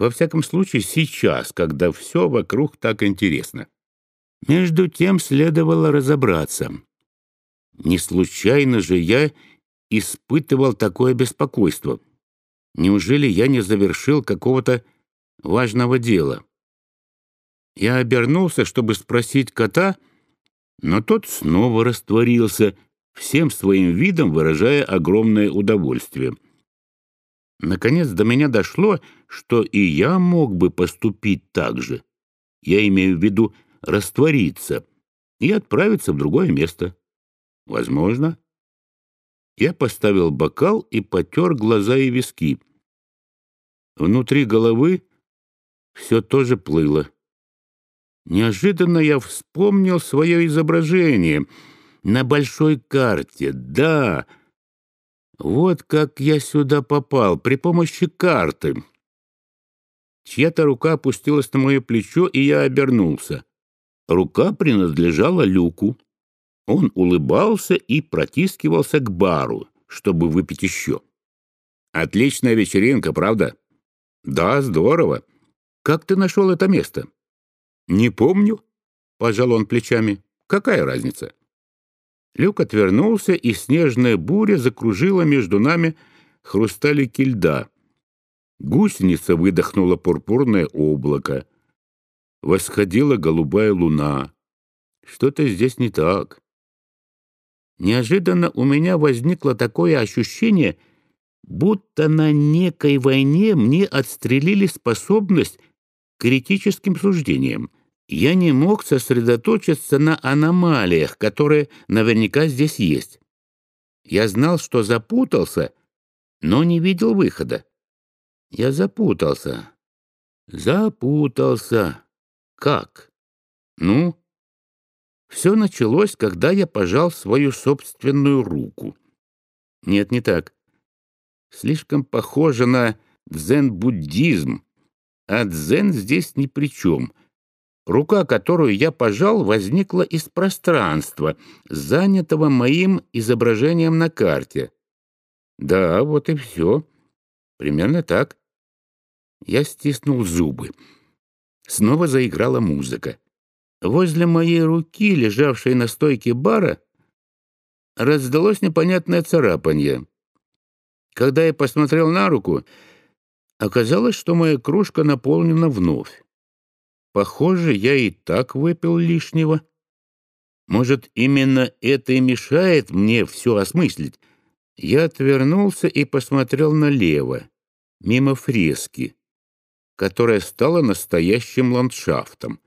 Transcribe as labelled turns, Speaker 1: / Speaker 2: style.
Speaker 1: Во всяком случае, сейчас, когда все вокруг так интересно. Между тем следовало разобраться. Не случайно же я испытывал такое беспокойство. Неужели я не завершил какого-то важного дела? Я обернулся, чтобы спросить кота, но тот снова растворился, всем своим видом выражая огромное удовольствие. Наконец до меня дошло, что и я мог бы поступить так же. Я имею в виду раствориться и отправиться в другое место. Возможно. Я поставил бокал и потер глаза и виски. Внутри головы все тоже плыло. Неожиданно я вспомнил свое изображение на большой карте. Да, вот как я сюда попал, при помощи карты. Чья-то рука опустилась на мое плечо, и я обернулся. Рука принадлежала Люку. Он улыбался и протискивался к бару, чтобы выпить еще. «Отличная вечеринка, правда?» «Да, здорово. Как ты нашел это место?» «Не помню», — пожал он плечами. «Какая разница?» Люк отвернулся, и снежная буря закружила между нами хрусталики льда. Гусеница выдохнула пурпурное облако восходила голубая луна. Что-то здесь не так. Неожиданно у меня возникло такое ощущение, будто на некой войне мне отстрелили способность к критическим суждениям. Я не мог сосредоточиться на аномалиях, которые наверняка здесь есть. Я знал, что запутался, но не видел выхода. Я запутался. Запутался. Как? Ну? Все началось, когда я пожал свою собственную руку. Нет, не так. Слишком похоже на дзен-буддизм, а дзен здесь ни при чем. Рука, которую я пожал, возникла из пространства, занятого моим изображением на карте. Да, вот и все. Примерно так. Я стиснул зубы. Снова заиграла музыка. Возле моей руки, лежавшей на стойке бара, раздалось непонятное царапанье. Когда я посмотрел на руку, оказалось, что моя кружка наполнена вновь. Похоже, я и так выпил лишнего. Может, именно это и мешает мне все осмыслить. Я отвернулся и посмотрел налево, мимо фрески которая стала настоящим ландшафтом.